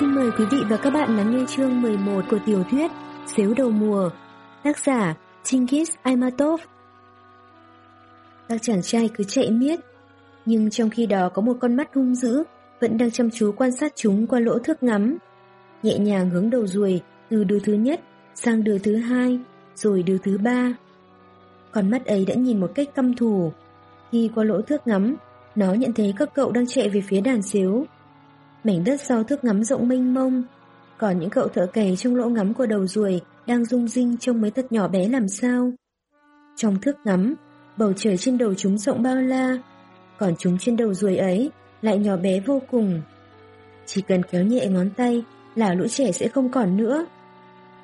Xin mời quý vị và các bạn lắng nghe chương 11 của tiểu thuyết Xếu đầu mùa, tác giả Chingis Aimatov. Các chàng trai cứ chạy miết, nhưng trong khi đó có một con mắt hung dữ vẫn đang chăm chú quan sát chúng qua lỗ thước ngắm. Nhẹ nhàng hướng đầu ruồi từ đứa thứ nhất sang đứa thứ hai, rồi đứa thứ ba. Con mắt ấy đã nhìn một cách căm thù. Khi qua lỗ thước ngắm, nó nhận thấy các cậu đang chạy về phía đàn xếu. Mảnh đất sau thước ngắm rộng mênh mông, còn những cậu thợ cày trong lỗ ngắm của đầu ruồi đang rung rinh trông mấy thật nhỏ bé làm sao. Trong thước ngắm, bầu trời trên đầu chúng rộng bao la, còn chúng trên đầu ruồi ấy lại nhỏ bé vô cùng. Chỉ cần kéo nhẹ ngón tay là lũ trẻ sẽ không còn nữa.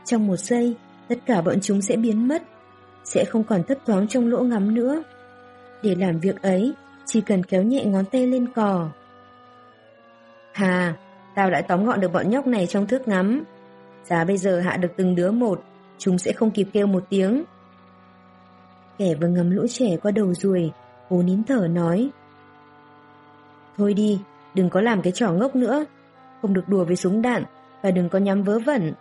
Trong một giây, tất cả bọn chúng sẽ biến mất, sẽ không còn thấp thoáng trong lỗ ngắm nữa. Để làm việc ấy, chỉ cần kéo nhẹ ngón tay lên cò. Hà, tao đã tóm gọn được bọn nhóc này trong thước ngắm. Giá bây giờ hạ được từng đứa một, chúng sẽ không kịp kêu một tiếng. Kẻ vừa ngắm lũ trẻ qua đầu ruồi, cố nín thở nói. Thôi đi, đừng có làm cái trò ngốc nữa, không được đùa với súng đạn và đừng có nhắm vớ vẩn.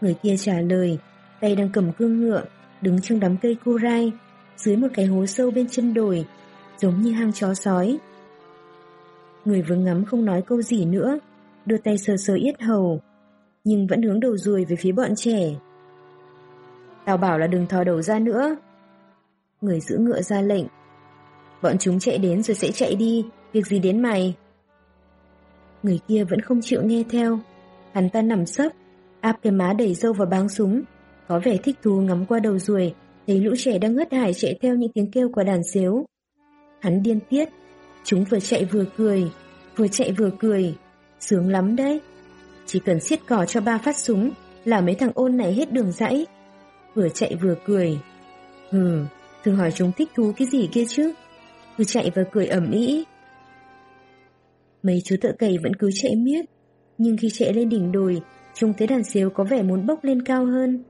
Người kia trả lời, tay đang cầm cương ngựa, đứng trong đám cây cô rai, dưới một cái hố sâu bên chân đồi, giống như hang chó sói. Người vừa ngắm không nói câu gì nữa, đưa tay sờ sờ yết hầu, nhưng vẫn hướng đầu ruồi về phía bọn trẻ. Tao bảo là đừng thò đầu ra nữa. Người giữ ngựa ra lệnh. Bọn chúng chạy đến rồi sẽ chạy đi, việc gì đến mày? Người kia vẫn không chịu nghe theo. Hắn ta nằm sấp, áp cái má đầy dâu vào báng súng, có vẻ thích thú ngắm qua đầu ruồi, thấy lũ trẻ đang hất hải chạy theo những tiếng kêu của đàn xếu. Hắn điên tiết, chúng vừa chạy vừa cười, vừa chạy vừa cười, sướng lắm đấy. Chỉ cần siết cò cho ba phát súng là mấy thằng ôn này hết đường dãy. Vừa chạy vừa cười. Hừ, thử hỏi chúng thích thú cái gì kia chứ? Vừa chạy vừa cười ẩm ý. Mấy chú thợ cày vẫn cứ chạy miết, nhưng khi chạy lên đỉnh đồi, chúng thấy đàn xếu có vẻ muốn bốc lên cao hơn.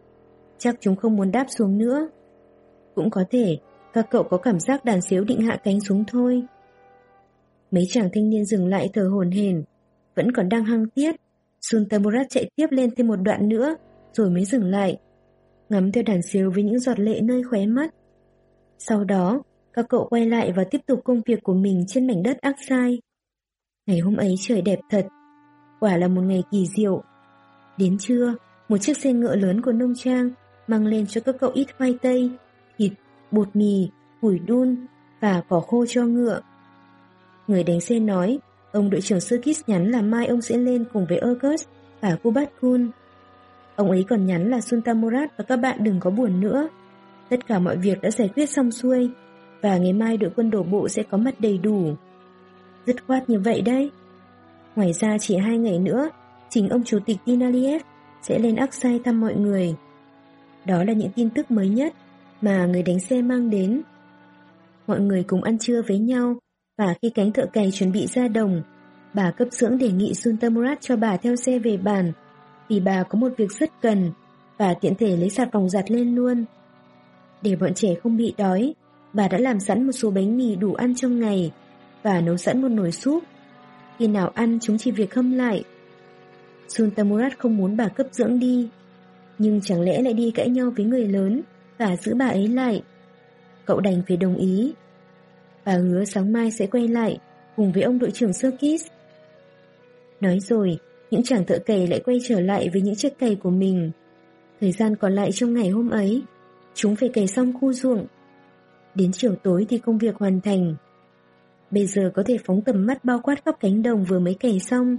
Chắc chúng không muốn đáp xuống nữa. Cũng có thể, các cậu có cảm giác đàn xếu định hạ cánh xuống thôi. Mấy chàng thanh niên dừng lại thở hồn hển, vẫn còn đang hăng tiết. Suntamurat chạy tiếp lên thêm một đoạn nữa, rồi mới dừng lại, ngắm theo đàn siêu với những giọt lệ nơi khóe mắt. Sau đó, các cậu quay lại và tiếp tục công việc của mình trên mảnh đất ác sai. Ngày hôm ấy trời đẹp thật, quả là một ngày kỳ diệu. Đến trưa, một chiếc xe ngựa lớn của nông trang mang lên cho các cậu ít khoai tây, thịt, bột mì, củi đun và cỏ khô cho ngựa. Người đánh xe nói, ông đội trưởng Sirkis nhắn là mai ông sẽ lên cùng với August và Kubatkun. Ông ấy còn nhắn là Suntamurat và các bạn đừng có buồn nữa. Tất cả mọi việc đã giải quyết xong xuôi và ngày mai đội quân đổ bộ sẽ có mặt đầy đủ. Dứt khoát như vậy đấy. Ngoài ra chỉ hai ngày nữa, chính ông chủ tịch Dinaliev sẽ lên Aksai thăm mọi người. Đó là những tin tức mới nhất mà người đánh xe mang đến. Mọi người cùng ăn trưa với nhau và khi cánh thợ cày chuẩn bị ra đồng, bà cấp dưỡng đề nghị Sultamurat cho bà theo xe về bàn vì bà có một việc rất cần và tiện thể lấy sạt vòng giặt lên luôn. Để bọn trẻ không bị đói, bà đã làm sẵn một số bánh mì đủ ăn trong ngày và nấu sẵn một nồi súp. Khi nào ăn chúng chỉ việc hâm lại. Sultamurat không muốn bà cấp dưỡng đi, nhưng chẳng lẽ lại đi cãi nhau với người lớn và giữ bà ấy lại. Cậu đành phải đồng ý. Bà hứa sáng mai sẽ quay lại cùng với ông đội trưởng Serkis. Nói rồi, những chàng thợ cày lại quay trở lại với những chiếc cày của mình. Thời gian còn lại trong ngày hôm ấy, chúng phải cày xong khu ruộng. Đến chiều tối thì công việc hoàn thành. Bây giờ có thể phóng tầm mắt bao quát khắp cánh đồng vừa mới cày xong.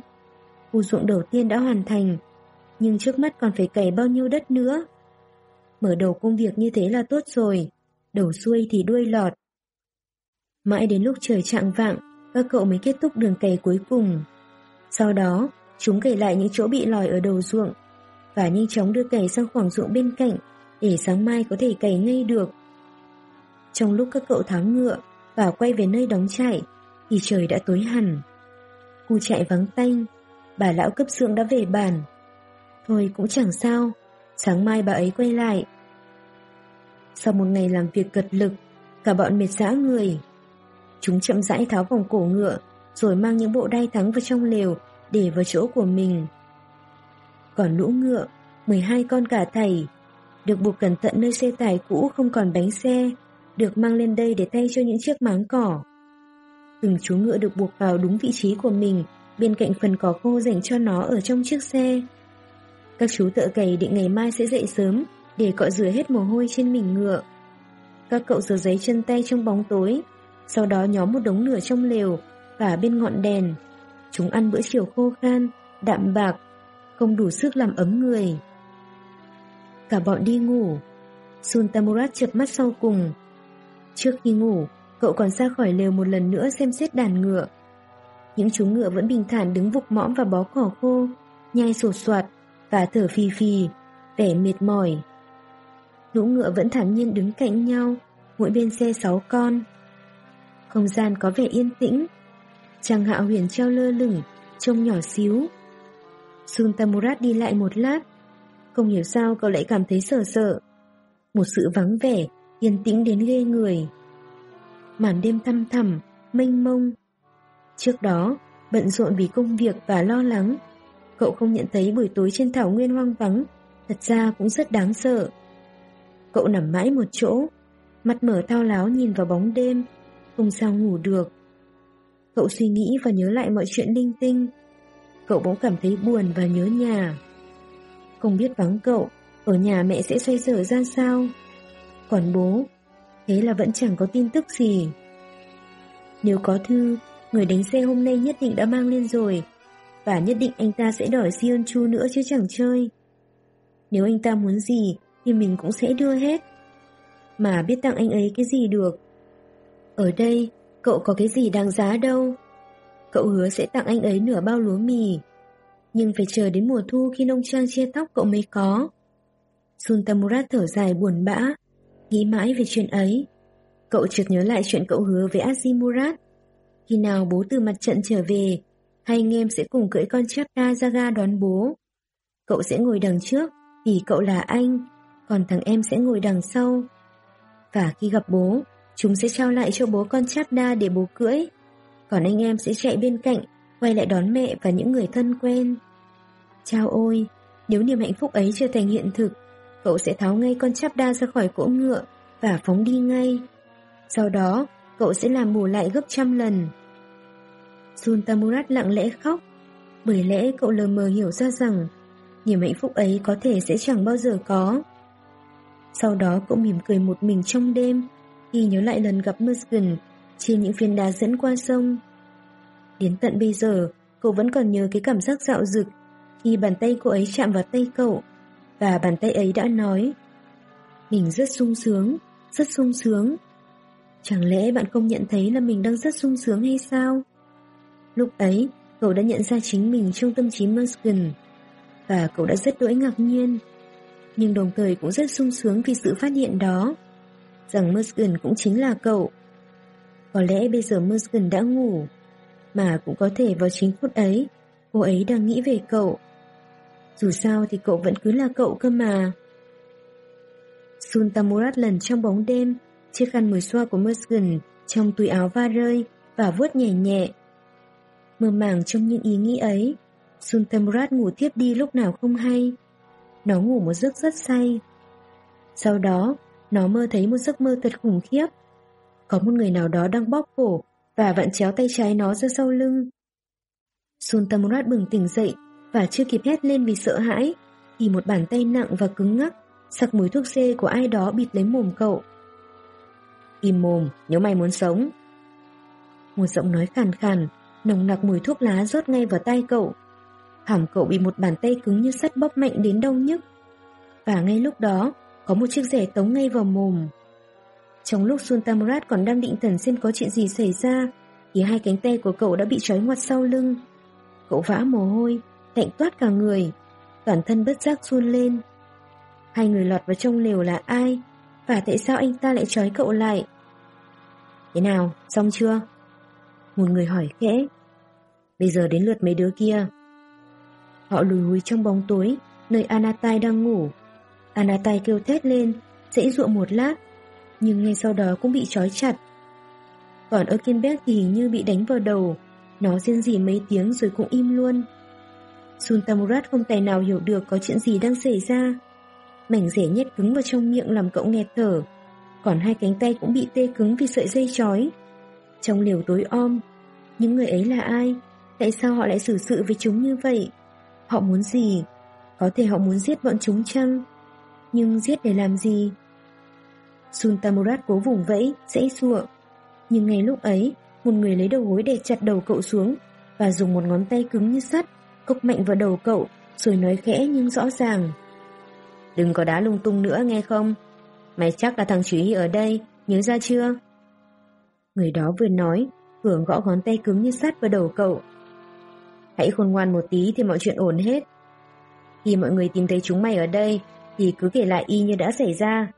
Khu ruộng đầu tiên đã hoàn thành, nhưng trước mắt còn phải cày bao nhiêu đất nữa. Mở đầu công việc như thế là tốt rồi, đầu xuôi thì đuôi lọt. Mãi đến lúc trời trạng vạng, các cậu mới kết thúc đường cày cuối cùng. Sau đó, chúng cày lại những chỗ bị lòi ở đầu ruộng và nhanh chóng đưa cày sang khoảng ruộng bên cạnh để sáng mai có thể cày ngay được. Trong lúc các cậu tháo ngựa và quay về nơi đóng trại thì trời đã tối hẳn. Khu trại vắng tanh, bà lão cấp dưỡng đã về bàn. Thôi cũng chẳng sao, sáng mai bà ấy quay lại. Sau một ngày làm việc cật lực, cả bọn mệt dã người. Chúng chậm rãi tháo vòng cổ ngựa, rồi mang những bộ đai thắng vào trong lều để vào chỗ của mình. Còn lũ ngựa, 12 con cả thầy, được buộc cẩn thận nơi xe tải cũ không còn bánh xe, được mang lên đây để thay cho những chiếc máng cỏ. Từng chú ngựa được buộc vào đúng vị trí của mình, bên cạnh phần cỏ khô dành cho nó ở trong chiếc xe. Các chú thợ cày định ngày mai sẽ dậy sớm để cọ rửa hết mồ hôi trên mình ngựa. Các cậu rửa giấy chân tay trong bóng tối, sau đó nhóm một đống lửa trong lều và bên ngọn đèn. Chúng ăn bữa chiều khô khan, đạm bạc, không đủ sức làm ấm người. Cả bọn đi ngủ. Sultamurat chợp mắt sau cùng. Trước khi ngủ, cậu còn ra khỏi lều một lần nữa xem xét đàn ngựa. Những chú ngựa vẫn bình thản đứng vục mõm và bó cỏ khô, nhai sột soạt và thở phì phì, vẻ mệt mỏi. Lũ ngựa vẫn thản nhiên đứng cạnh nhau, mỗi bên xe sáu con. Không gian có vẻ yên tĩnh. chàng hạ huyền treo lơ lửng, trông nhỏ xíu. Suntamurat đi lại một lát. Không hiểu sao cậu lại cảm thấy sợ sợ. Một sự vắng vẻ, yên tĩnh đến ghê người. Màn đêm thăm thẳm, mênh mông. Trước đó, bận rộn vì công việc và lo lắng, cậu không nhận thấy buổi tối trên thảo nguyên hoang vắng, thật ra cũng rất đáng sợ. Cậu nằm mãi một chỗ, mặt mở thao láo nhìn vào bóng đêm, không sao ngủ được. Cậu suy nghĩ và nhớ lại mọi chuyện linh tinh. Cậu bỗng cảm thấy buồn và nhớ nhà. Không biết vắng cậu, ở nhà mẹ sẽ xoay sở ra sao. Còn bố, thế là vẫn chẳng có tin tức gì. Nếu có thư, người đánh xe hôm nay nhất định đã mang lên rồi, và nhất định anh ta sẽ đòi Sion Chu nữa chứ chẳng chơi. Nếu anh ta muốn gì, thì mình cũng sẽ đưa hết. Mà biết tặng anh ấy cái gì được. Ở đây, cậu có cái gì đáng giá đâu. Cậu hứa sẽ tặng anh ấy nửa bao lúa mì. Nhưng phải chờ đến mùa thu khi nông trang chia tóc cậu mới có. Sultamurat thở dài buồn bã, nghĩ mãi về chuyện ấy. Cậu chợt nhớ lại chuyện cậu hứa với Azimurat. Khi nào bố từ mặt trận trở về, hai anh em sẽ cùng cưỡi con Chapta ra ga đón bố. Cậu sẽ ngồi đằng trước vì cậu là anh, còn thằng em sẽ ngồi đằng sau. Và khi gặp bố, chúng sẽ trao lại cho bố con Chapda để bố cưỡi. Còn anh em sẽ chạy bên cạnh, quay lại đón mẹ và những người thân quen. Chao ôi, nếu niềm hạnh phúc ấy trở thành hiện thực, cậu sẽ tháo ngay con Chapda ra khỏi cỗ ngựa và phóng đi ngay. Sau đó, cậu sẽ làm bù lại gấp trăm lần. Sultamurat lặng lẽ khóc, bởi lẽ cậu lờ mờ hiểu ra rằng niềm hạnh phúc ấy có thể sẽ chẳng bao giờ có. Sau đó cậu mỉm cười một mình trong đêm khi nhớ lại lần gặp Muskin trên những phiến đá dẫn qua sông. Đến tận bây giờ, cậu vẫn còn nhớ cái cảm giác dạo dực khi bàn tay cô ấy chạm vào tay cậu và bàn tay ấy đã nói Mình rất sung sướng, rất sung sướng. Chẳng lẽ bạn không nhận thấy là mình đang rất sung sướng hay sao? Lúc ấy, cậu đã nhận ra chính mình trong tâm trí Muskin và cậu đã rất đỗi ngạc nhiên. Nhưng đồng thời cũng rất sung sướng vì sự phát hiện đó, rằng Muskin cũng chính là cậu. Có lẽ bây giờ Muskin đã ngủ, mà cũng có thể vào chính phút ấy, cô ấy đang nghĩ về cậu. Dù sao thì cậu vẫn cứ là cậu cơ mà. Sun Tamurat lần trong bóng đêm, chiếc khăn mùi xoa của Muskin trong túi áo va rơi và vuốt nhẹ nhẹ. Mơ màng trong những ý nghĩ ấy, Sun Tamurat ngủ tiếp đi lúc nào không hay. Nó ngủ một giấc rất say. Sau đó, nó mơ thấy một giấc mơ thật khủng khiếp. Có một người nào đó đang bóp cổ và vặn chéo tay trái nó ra sau lưng. Sultamurat bừng tỉnh dậy và chưa kịp hét lên vì sợ hãi thì một bàn tay nặng và cứng ngắc sặc mùi thuốc xê của ai đó bịt lấy mồm cậu. Im mồm, nếu mày muốn sống. Một giọng nói khàn khàn, nồng nặc mùi thuốc lá rốt ngay vào tay cậu. Hàm cậu bị một bàn tay cứng như sắt bóp mạnh đến đau nhức. Và ngay lúc đó, có một chiếc rẻ tống ngay vào mồm. Trong lúc Sultamurat còn đang định thần xem có chuyện gì xảy ra, thì hai cánh tay của cậu đã bị trói ngoặt sau lưng. Cậu vã mồ hôi, lạnh toát cả người, toàn thân bất giác run lên. Hai người lọt vào trong lều là ai? Và tại sao anh ta lại trói cậu lại? Thế nào, xong chưa? Một người hỏi khẽ. Bây giờ đến lượt mấy đứa kia. Họ lùi húi trong bóng tối, nơi Anatai đang ngủ. Anatai kêu thét lên, dễ ruộng một lát, nhưng ngay sau đó cũng bị trói chặt. Còn Erkenberg thì hình như bị đánh vào đầu, Nó riêng gì mấy tiếng rồi cũng im luôn. Sultamurat không tài nào hiểu được có chuyện gì đang xảy ra. Mảnh rẻ nhét cứng vào trong miệng làm cậu nghẹt thở. Còn hai cánh tay cũng bị tê cứng vì sợi dây trói. Trong liều tối om, những người ấy là ai? Tại sao họ lại xử sự với chúng như vậy? Họ muốn gì? Có thể họ muốn giết bọn chúng chăng? Nhưng giết để làm gì? Sultamurat cố vùng vẫy, dãy sụa. Nhưng ngay lúc ấy, một người lấy đầu gối để chặt đầu cậu xuống và dùng một ngón tay cứng như sắt cốc mạnh vào đầu cậu rồi nói khẽ nhưng rõ ràng. Đừng có đá lung tung nữa nghe không? Mày chắc là thằng Chúy ở đây, nhớ ra chưa? Người đó vừa nói, vừa gõ ngón tay cứng như sắt vào đầu cậu. Hãy khôn ngoan một tí thì mọi chuyện ổn hết. Khi mọi người tìm thấy chúng mày ở đây, thì cứ kể lại y như đã xảy ra.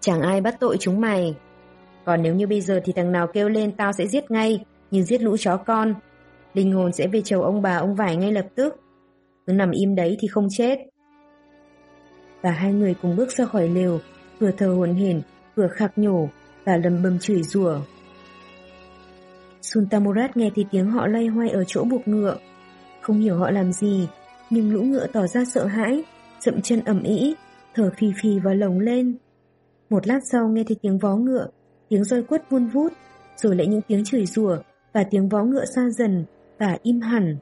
Chẳng ai bắt tội chúng mày. Còn nếu như bây giờ thì thằng nào kêu lên tao sẽ giết ngay, như giết lũ chó con. Linh hồn sẽ về chầu ông bà ông vải ngay lập tức. Cứ nằm im đấy thì không chết. Và hai người cùng bước ra khỏi lều, vừa thờ hồn hển, vừa khạc nhổ và lầm bầm chửi rủa. Sultamurat nghe thấy tiếng họ lay hoay ở chỗ buộc ngựa. Không hiểu họ làm gì, nhưng lũ ngựa tỏ ra sợ hãi, dậm chân ẩm ý, thở phì phì và lồng lên. Một lát sau nghe thấy tiếng vó ngựa, tiếng roi quất vun vút, rồi lại những tiếng chửi rủa và tiếng vó ngựa xa dần và im hẳn.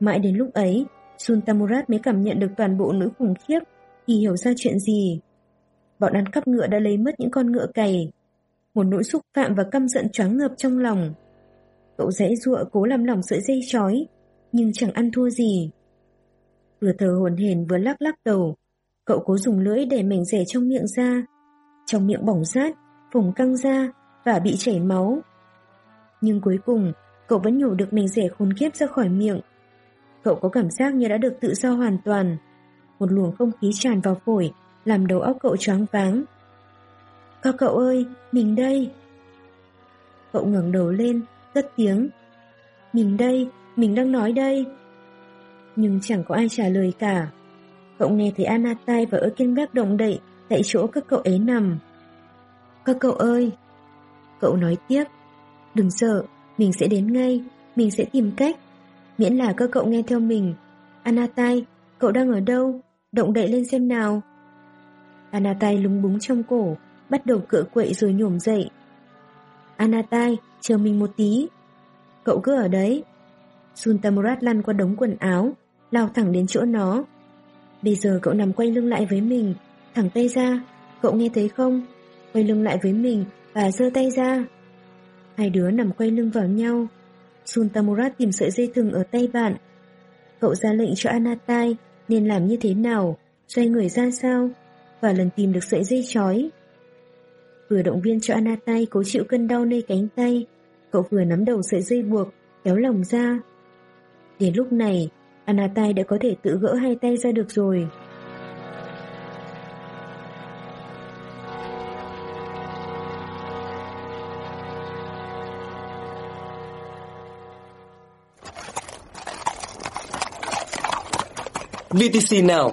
Mãi đến lúc ấy, Sultamurat mới cảm nhận được toàn bộ nỗi khủng khiếp khi hiểu ra chuyện gì. Bọn ăn cắp ngựa đã lấy mất những con ngựa cày. Một nỗi xúc phạm và căm giận choáng ngợp trong lòng. Cậu dãy dụa cố làm lỏng sợi dây chói, nhưng chẳng ăn thua gì. Vừa thở hồn hển vừa lắc lắc đầu, cậu cố dùng lưỡi để mảnh rẻ trong miệng ra. Trong miệng bỏng rát, phồng căng ra và bị chảy máu. Nhưng cuối cùng, cậu vẫn nhổ được mảnh rẻ khốn kiếp ra khỏi miệng. Cậu có cảm giác như đã được tự do hoàn toàn. Một luồng không khí tràn vào phổi, làm đầu óc cậu choáng váng. Các cậu ơi, mình đây. Cậu ngẩng đầu lên, cất tiếng. Mình đây, mình đang nói đây. Nhưng chẳng có ai trả lời cả. Cậu nghe thấy Anatai và Erkenberg động đậy tại chỗ các cậu ấy nằm. Các cậu ơi! Cậu nói tiếp. Đừng sợ, mình sẽ đến ngay, mình sẽ tìm cách. Miễn là các cậu nghe theo mình. Anatai, cậu đang ở đâu? Động đậy lên xem nào. Anatai lúng búng trong cổ, bắt đầu cựa quậy rồi nhổm dậy. Anatai, chờ mình một tí. Cậu cứ ở đấy. Suntamurat lăn qua đống quần áo, lao thẳng đến chỗ nó. Bây giờ cậu nằm quay lưng lại với mình, thẳng tay ra. Cậu nghe thấy không? Quay lưng lại với mình và giơ tay ra. Hai đứa nằm quay lưng vào nhau. Sultamurat tìm sợi dây thừng ở tay bạn. Cậu ra lệnh cho Anatai nên làm như thế nào, xoay người ra sao, và lần tìm được sợi dây chói. Vừa động viên cho Anatai cố chịu cơn đau nơi cánh tay, cậu vừa nắm đầu sợi dây buộc, kéo lòng ra. Đến lúc này, Anatai đã có thể tự gỡ hai tay ra được rồi. VTC Now